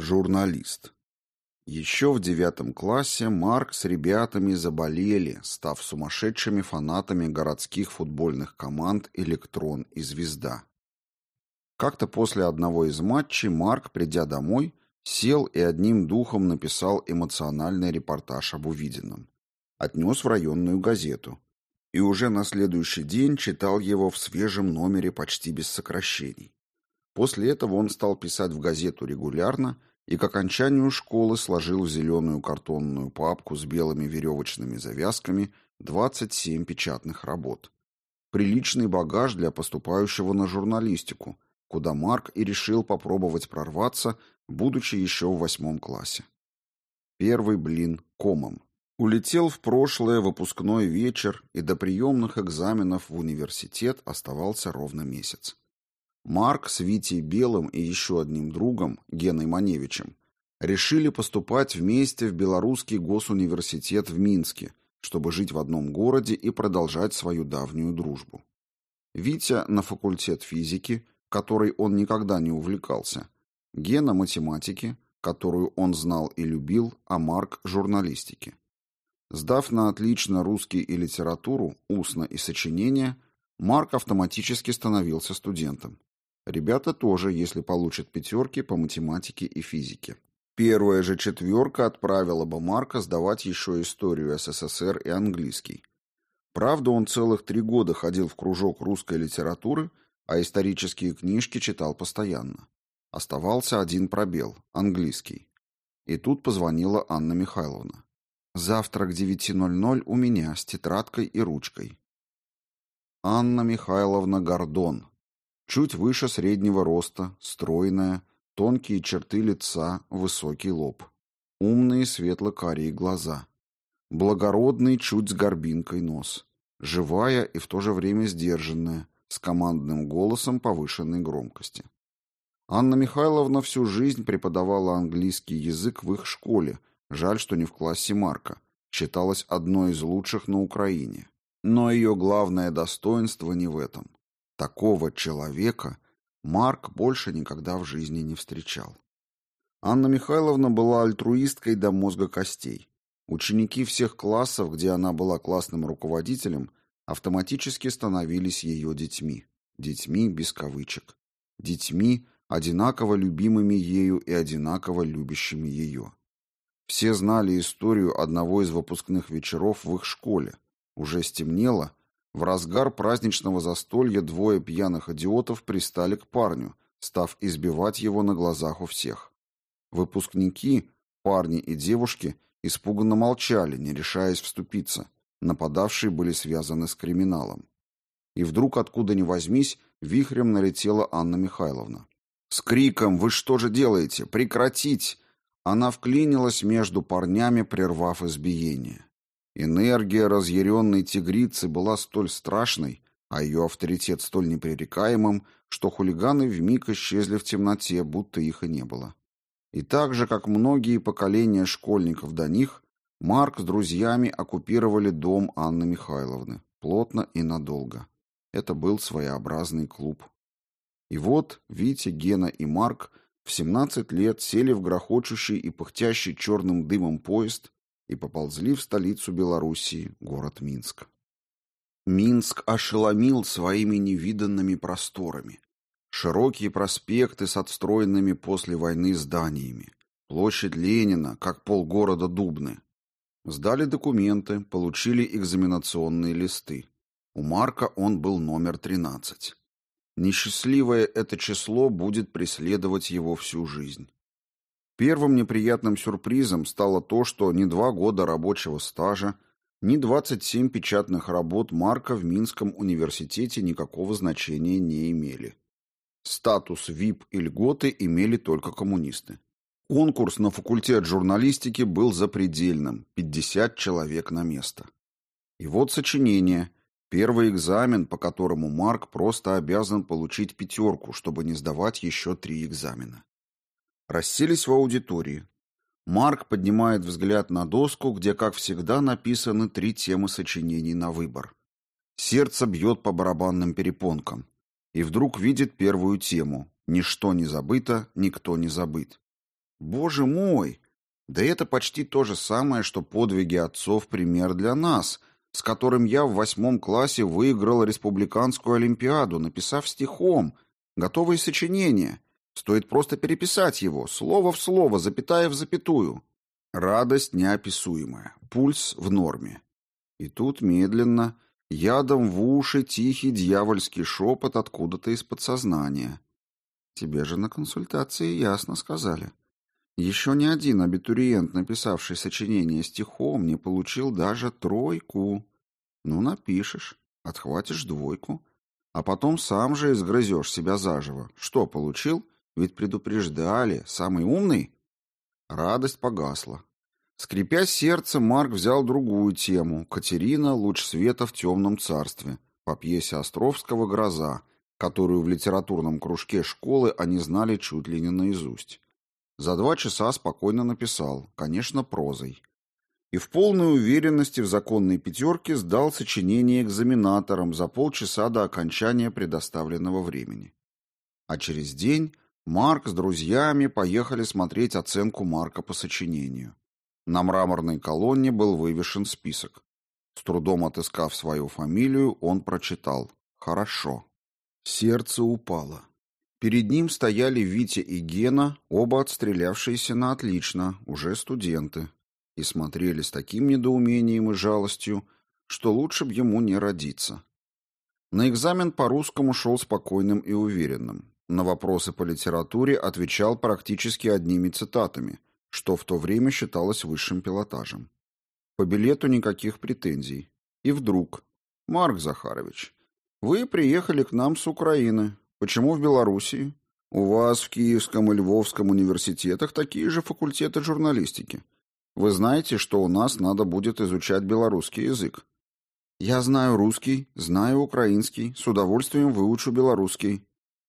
Журналист. Еще в девятом классе Марк с ребятами заболели, став сумасшедшими фанатами городских футбольных команд «Электрон» и «Звезда». Как-то после одного из матчей Марк, придя домой, сел и одним духом написал эмоциональный репортаж об увиденном. Отнес в районную газету. И уже на следующий день читал его в свежем номере почти без сокращений. После этого он стал писать в газету регулярно и к окончанию школы сложил в зеленую картонную папку с белыми веревочными завязками 27 печатных работ. Приличный багаж для поступающего на журналистику, куда Марк и решил попробовать прорваться, будучи еще в восьмом классе. Первый блин комом. Улетел в прошлое выпускной вечер, и до приемных экзаменов в университет оставался ровно месяц. Марк с Витей Белым и еще одним другом, Геной Маневичем, решили поступать вместе в Белорусский госуниверситет в Минске, чтобы жить в одном городе и продолжать свою давнюю дружбу. Витя на факультет физики, который он никогда не увлекался, Гена математики, которую он знал и любил, а Марк журналистики. Сдав на отлично русский и литературу, устно и сочинение, Марк автоматически становился студентом. Ребята тоже, если получат пятерки по математике и физике. Первая же четверка отправила бы Марка сдавать еще историю СССР и английский. Правда, он целых три года ходил в кружок русской литературы, а исторические книжки читал постоянно. Оставался один пробел – английский. И тут позвонила Анна Михайловна. «Завтра к 9.00 у меня с тетрадкой и ручкой». Анна Михайловна Гордон, Чуть выше среднего роста, стройная, тонкие черты лица, высокий лоб. Умные светло-карие глаза. Благородный, чуть с горбинкой нос. Живая и в то же время сдержанная, с командным голосом повышенной громкости. Анна Михайловна всю жизнь преподавала английский язык в их школе, жаль, что не в классе Марка. Считалась одной из лучших на Украине. Но ее главное достоинство не в этом. Такого человека Марк больше никогда в жизни не встречал. Анна Михайловна была альтруисткой до мозга костей. Ученики всех классов, где она была классным руководителем, автоматически становились ее детьми. Детьми без кавычек. Детьми, одинаково любимыми ею и одинаково любящими ее. Все знали историю одного из выпускных вечеров в их школе. Уже стемнело, в разгар праздничного застолья двое пьяных идиотов пристали к парню, став избивать его на глазах у всех. Выпускники, парни и девушки, испуганно молчали, не решаясь вступиться. Нападавшие были связаны с криминалом. И вдруг, откуда ни возьмись, вихрем налетела Анна Михайловна. С криком «Вы что же делаете? Прекратить!» Она вклинилась между парнями, прервав избиение. Энергия разъяренной тигрицы была столь страшной, а ее авторитет столь непререкаемым, что хулиганы вмиг исчезли в темноте, будто их и не было. И так же, как многие поколения школьников до них, Марк с друзьями оккупировали дом Анны Михайловны, плотно и надолго. Это был своеобразный клуб. И вот Витя, Гена и Марк в 17 лет сели в грохочущий и пыхтящий черным дымом поезд и поползли в столицу Белоруссии, город Минск. Минск ошеломил своими невиданными просторами. Широкие проспекты с отстроенными после войны зданиями. Площадь Ленина, как полгорода Дубны. Сдали документы, получили экзаменационные листы. У Марка он был номер 13. Несчастливое это число будет преследовать его всю жизнь. Первым неприятным сюрпризом стало то, что ни два года рабочего стажа, ни 27 печатных работ Марка в Минском университете никакого значения не имели. Статус ВИП и льготы имели только коммунисты. Конкурс на факультет журналистики был запредельным – 50 человек на место. И вот сочинение, первый экзамен, по которому Марк просто обязан получить пятерку, чтобы не сдавать еще три экзамена. Расселись в аудитории. Марк поднимает взгляд на доску, где, как всегда, написаны три темы сочинений на выбор. Сердце бьет по барабанным перепонкам. И вдруг видит первую тему «Ничто не забыто, никто не забыт». Боже мой! Да это почти то же самое, что подвиги отцов пример для нас, с которым я в восьмом классе выиграл республиканскую олимпиаду, написав стихом, готовое сочинение. Стоит просто переписать его, слово в слово, запятая в запятую. Радость неописуемая, пульс в норме. И тут медленно, ядом в уши, тихий дьявольский шепот откуда-то из подсознания. Тебе же на консультации ясно сказали. Еще ни один абитуриент, написавший сочинение стихом, не получил даже тройку. Ну, напишешь, отхватишь двойку, а потом сам же изгрызешь себя заживо. Что получил? Ведь предупреждали. Самый умный? Радость погасла. Скрипя сердце, Марк взял другую тему «Катерина. Луч света в темном царстве» по пьесе Островского «Гроза», которую в литературном кружке школы они знали чуть ли не наизусть. За два часа спокойно написал, конечно, прозой. И в полной уверенности в законной пятерке сдал сочинение экзаменаторам за полчаса до окончания предоставленного времени. А через день Марк с друзьями поехали смотреть оценку Марка по сочинению. На мраморной колонне был вывешен список. С трудом отыскав свою фамилию, он прочитал «Хорошо». Сердце упало. Перед ним стояли Витя и Гена, оба отстрелявшиеся на отлично, уже студенты, и смотрели с таким недоумением и жалостью, что лучше б ему не родиться. На экзамен по русскому шел спокойным и уверенным. На вопросы по литературе отвечал практически одними цитатами, что в то время считалось высшим пилотажем. По билету никаких претензий. И вдруг, Марк Захарович, вы приехали к нам с Украины, Почему в Белоруссии? У вас в Киевском и Львовском университетах такие же факультеты журналистики. Вы знаете, что у нас надо будет изучать белорусский язык. Я знаю русский, знаю украинский, с удовольствием выучу белорусский.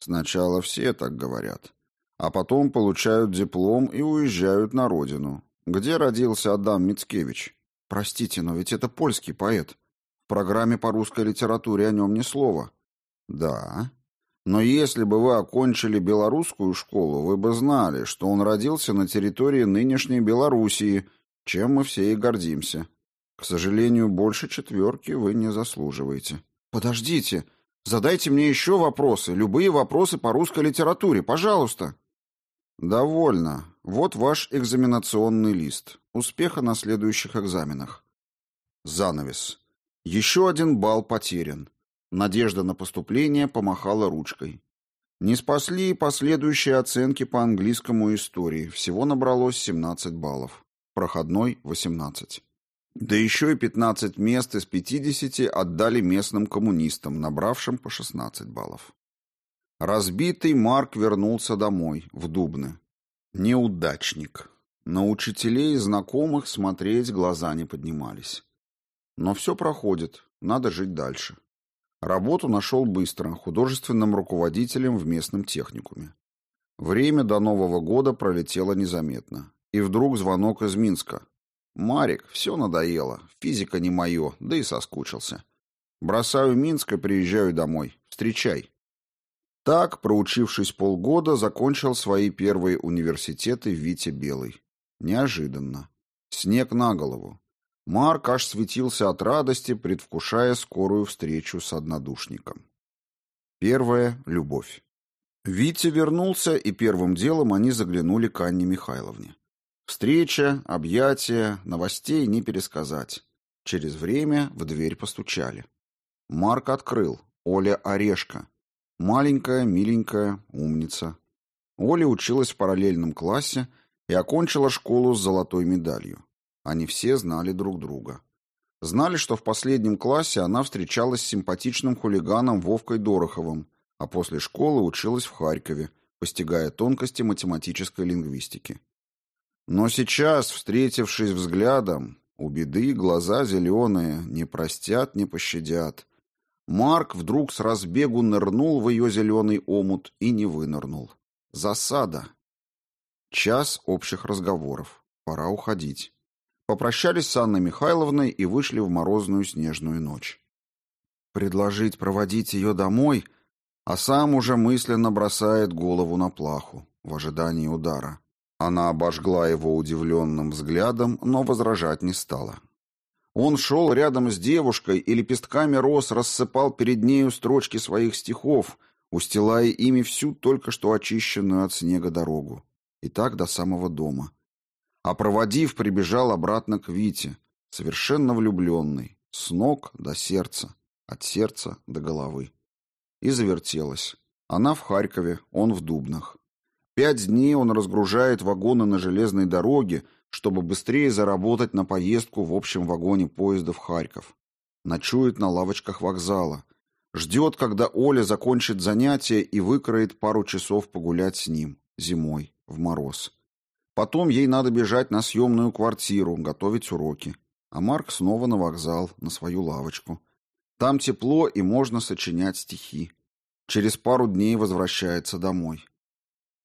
Сначала все так говорят, а потом получают диплом и уезжают на родину. Где родился Адам Мицкевич? Простите, но ведь это польский поэт. В программе по русской литературе о нем ни слова. Да, но если бы вы окончили белорусскую школу, вы бы знали, что он родился на территории нынешней Белоруссии, чем мы все и гордимся. К сожалению, больше четверки вы не заслуживаете. Подождите, задайте мне еще вопросы, любые вопросы по русской литературе, пожалуйста. Довольно. Вот ваш экзаменационный лист. Успеха на следующих экзаменах. Занавес. Еще один балл потерян. Надежда на поступление помахала ручкой. Не спасли последующие оценки по английскому истории. Всего набралось 17 баллов. Проходной 18. Да еще и 15 мест из 50 отдали местным коммунистам, набравшим по 16 баллов. Разбитый Марк вернулся домой, в Дубны. Неудачник. На учителей и знакомых смотреть глаза не поднимались. Но все проходит, надо жить дальше. Работу нашел быстро, художественным руководителем в местном техникуме. Время до Нового года пролетело незаметно. И вдруг звонок из Минска. «Марик, все надоело. Физика не мое, да и соскучился. Бросаю Минск и приезжаю домой. Встречай». Так, проучившись полгода, закончил свои первые университеты Витя Белый. Неожиданно. Снег на голову. Марк аж светился от радости, предвкушая скорую встречу с однодушником. Первая — любовь. Витя вернулся, и первым делом они заглянули к Анне Михайловне. Встреча, объятия, новостей не пересказать. Через время в дверь постучали. Марк открыл. Оля Орешка. Маленькая, миленькая, умница. Оля училась в параллельном классе и окончила школу с золотой медалью. Они все знали друг друга. Знали, что в последнем классе она встречалась с симпатичным хулиганом Вовкой Дороховым, а после школы училась в Харькове, постигая тонкости математической лингвистики. Но сейчас, встретившись взглядом, у беды глаза зеленые, не простят, не пощадят. Марк вдруг с разбегу нырнул в ее зеленый омут и не вынырнул. Засада. Час общих разговоров. Пора уходить. Попрощались с Анной Михайловной и вышли в морозную снежную ночь. Предложить проводить ее домой, а сам уже мысленно бросает голову на плаху в ожидании удара. Она обожгла его удивленным взглядом, но возражать не стала. Он шел рядом с девушкой и лепестками роз рассыпал перед нею строчки своих стихов, устилая ими всю только что очищенную от снега дорогу. И так до самого дома. А проводив, прибежал обратно к Вите, совершенно влюбленный, с ног до сердца, от сердца до головы. И завертелась. Она в Харькове, он в Дубнах. Пять дней он разгружает вагоны на железной дороге, чтобы быстрее заработать на поездку в общем вагоне поезда в Харьков. Ночует на лавочках вокзала. Ждет, когда Оля закончит занятия и выкроет пару часов погулять с ним, зимой, в мороз. Потом ей надо бежать на съемную квартиру, готовить уроки. А Марк снова на вокзал, на свою лавочку. Там тепло и можно сочинять стихи. Через пару дней возвращается домой.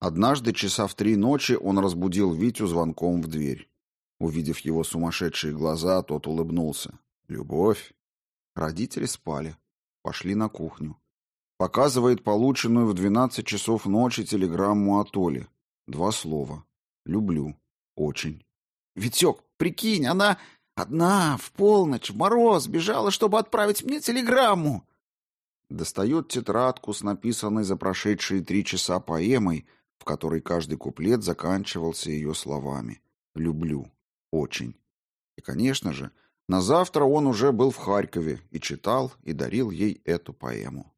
Однажды часа в три ночи он разбудил Витю звонком в дверь. Увидев его сумасшедшие глаза, тот улыбнулся. «Любовь?» Родители спали. Пошли на кухню. Показывает полученную в двенадцать часов ночи телеграмму от Оли. Два слова. «Люблю. Очень». «Витек, прикинь, она одна, в полночь, в мороз, бежала, чтобы отправить мне телеграмму!» Достает тетрадку с написанной за прошедшие три часа поэмой, в которой каждый куплет заканчивался ее словами «люблю, очень». И, конечно же, на завтра он уже был в Харькове и читал, и дарил ей эту поэму.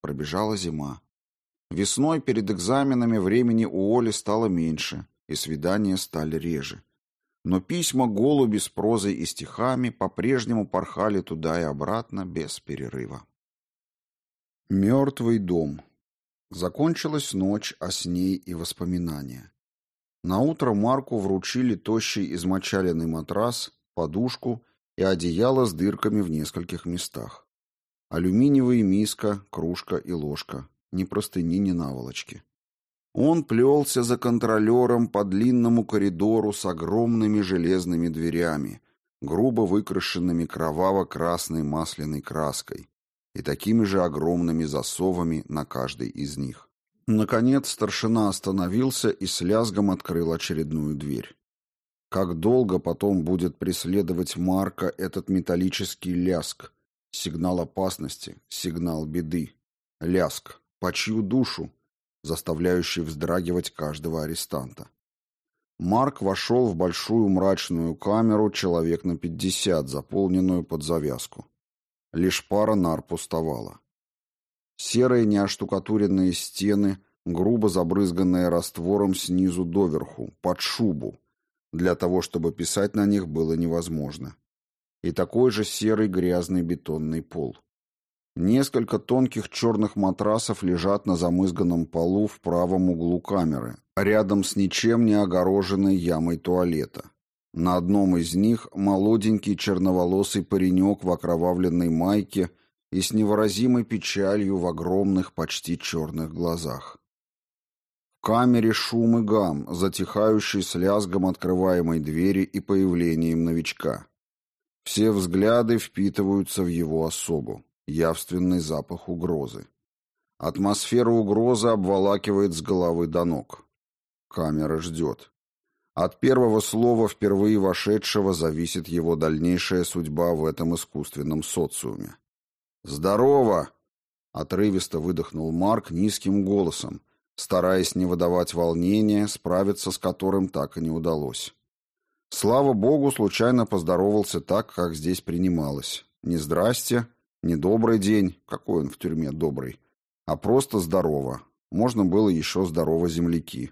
Пробежала зима. Весной перед экзаменами времени у Оли стало меньше, и свидания стали реже. Но письма голуби с прозой и стихами по-прежнему порхали туда и обратно без перерыва. Мертвый дом. Закончилась ночь, а с ней и воспоминания. Наутро Марку вручили тощий измочаленный матрас, подушку и одеяло с дырками в нескольких местах. Алюминиевая миска, кружка и ложка. Ни простыни, ни наволочки. Он плелся за контролером по длинному коридору с огромными железными дверями, грубо выкрашенными кроваво-красной масляной краской, и такими же огромными засовами на каждой из них. Наконец старшина остановился и с лязгом открыл очередную дверь. Как долго потом будет преследовать Марка этот металлический ляск, сигнал опасности, сигнал беды, ляск, по чью душу, заставляющий вздрагивать каждого арестанта. Марк вошел в большую мрачную камеру человек на пятьдесят, заполненную под завязку. Лишь пара нар пустовала. Серые неоштукатуренные стены, грубо забрызганные раствором снизу доверху, под шубу, для того, чтобы писать на них было невозможно. И такой же серый грязный бетонный пол. Несколько тонких черных матрасов лежат на замызганном полу в правом углу камеры, рядом с ничем не огороженной ямой туалета. На одном из них молоденький черноволосый паренек в окровавленной майке и с невыразимой печалью в огромных, почти черных глазах. В камере шум и гам, затихающий с лязгом открываемой двери и появлением новичка. Все взгляды впитываются в его особу. Явственный запах угрозы. Атмосфера угрозы обволакивает с головы до ног. Камера ждет. От первого слова впервые вошедшего зависит его дальнейшая судьба в этом искусственном социуме. «Здорово!» — отрывисто выдохнул Марк низким голосом, стараясь не выдавать волнения, справиться с которым так и не удалось. Слава богу, случайно поздоровался так, как здесь принималось. Не здрасте, не добрый день, какой он в тюрьме добрый, а просто здорово. Можно было еще здорово земляки.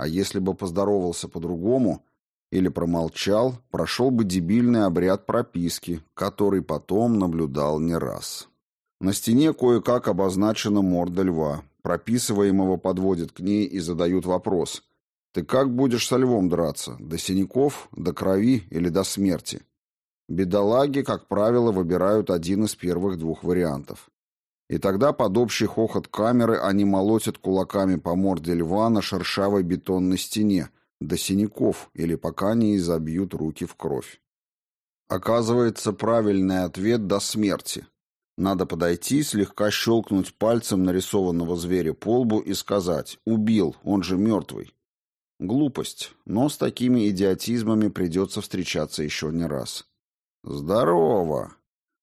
А если бы поздоровался по-другому или промолчал, прошел бы дебильный обряд прописки, который потом наблюдал не раз. На стене кое-как обозначена морда льва. Прописываемого подводят к ней и задают вопрос. «Ты как будешь со львом драться? До синяков, до крови или до смерти?» Бедолаги, как правило, выбирают один из первых двух вариантов. И тогда под общий хохот камеры они молотят кулаками по морде льва на шершавой бетонной стене, до синяков, или пока не изобьют руки в кровь. Оказывается, правильный ответ до смерти. Надо подойти, слегка щелкнуть пальцем нарисованного зверя по лбу и сказать «Убил, он же мертвый». Глупость, но с такими идиотизмами придется встречаться еще не раз. «Здорово!»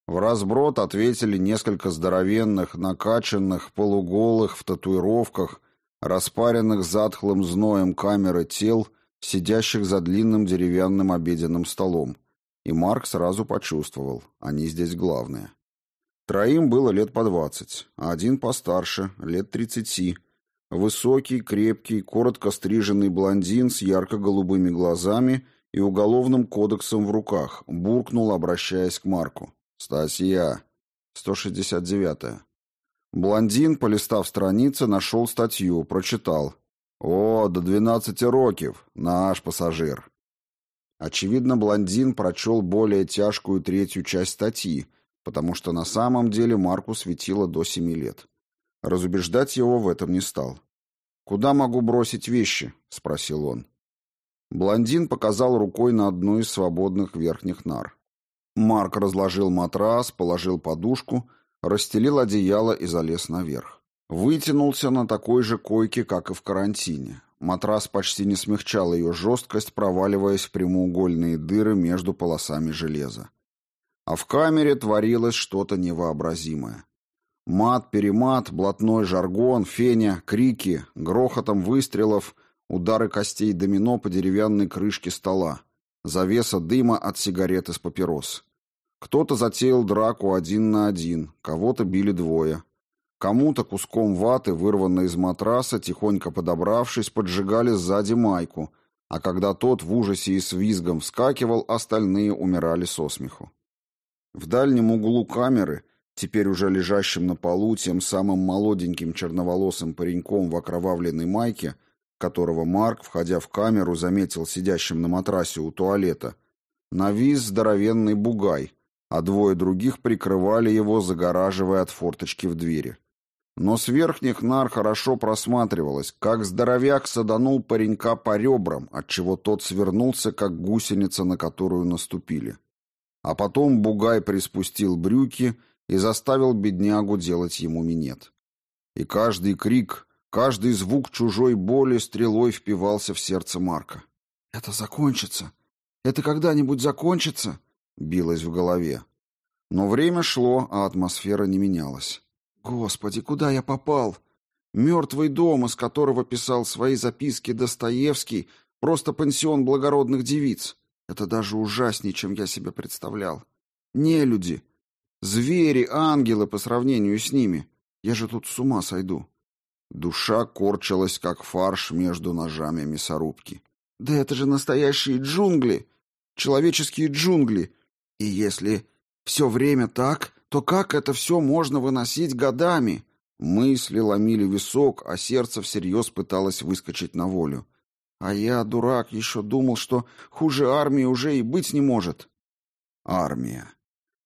В разброд ответили несколько здоровенных, накачанных, полуголых, в татуировках, распаренных затхлым зноем камеры тел, сидящих за длинным деревянным обеденным столом. И Марк сразу почувствовал, они здесь главные. Троим было лет по двадцать, а один постарше, лет тридцати. Высокий, крепкий, коротко стриженный блондин с ярко-голубыми глазами и уголовным кодексом в руках, буркнул, обращаясь к Марку. «Статья. 169-я». Блондин, полистав страницы, нашел статью, прочитал. «О, до двенадцати років. Наш пассажир». Очевидно, блондин прочел более тяжкую третью часть статьи, потому что на самом деле Марку светило до семи лет. Разубеждать его в этом не стал. «Куда могу бросить вещи?» — спросил он. Блондин показал рукой на одну из свободных верхних нар. Марк разложил матрас, положил подушку, расстелил одеяло и залез наверх. Вытянулся на такой же койке, как и в карантине. Матрас почти не смягчал ее жесткость, проваливаясь в прямоугольные дыры между полосами железа. А в камере творилось что-то невообразимое. Мат-перемат, блатной жаргон, феня, крики, грохотом выстрелов, удары костей домино по деревянной крышке стола, завеса дыма от сигарет из папирос. Кто-то затеял драку один на один, кого-то били двое. Кому-то куском ваты, вырванной из матраса, тихонько подобравшись, поджигали сзади майку, а когда тот в ужасе и с визгом вскакивал, остальные умирали со смеху. В дальнем углу камеры, теперь уже лежащим на полу тем самым молоденьким черноволосым пареньком в окровавленной майке, которого Марк, входя в камеру, заметил сидящим на матрасе у туалета, навис здоровенный бугай, а двое других прикрывали его, загораживая от форточки в двери. Но с верхних нар хорошо просматривалось, как здоровяк саданул паренька по ребрам, отчего тот свернулся, как гусеница, на которую наступили. А потом Бугай приспустил брюки и заставил беднягу делать ему минет. И каждый крик, каждый звук чужой боли стрелой впивался в сердце Марка. «Это закончится! Это когда-нибудь закончится!» — билось в голове. Но время шло, а атмосфера не менялась. «Господи, куда я попал?» Мертвый дом, из которого писал свои записки Достоевский, просто пансион благородных девиц. Это даже ужаснее, чем я себе представлял. Не люди. Звери, ангелы по сравнению с ними. Я же тут с ума сойду. Душа корчилась, как фарш между ножами мясорубки. Да это же настоящие джунгли. Человеческие джунгли. И если все время так, то как это все можно выносить годами? Мысли ломили висок, а сердце всерьез пыталось выскочить на волю. А я, дурак, еще думал, что хуже армии уже и быть не может. Армия.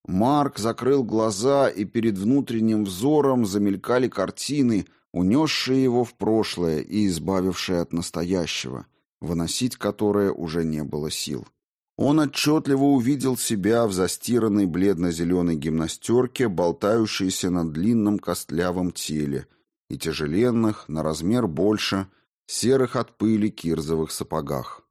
Марк закрыл глаза, и перед внутренним взором замелькали картины, унесшие его в прошлое и избавившие от настоящего, выносить которое уже не было сил. Он отчетливо увидел себя в застиранной бледно-зеленой гимнастерке, болтающейся на длинном костлявом теле, и тяжеленных, на размер больше – серых от пыли кирзовых сапогах.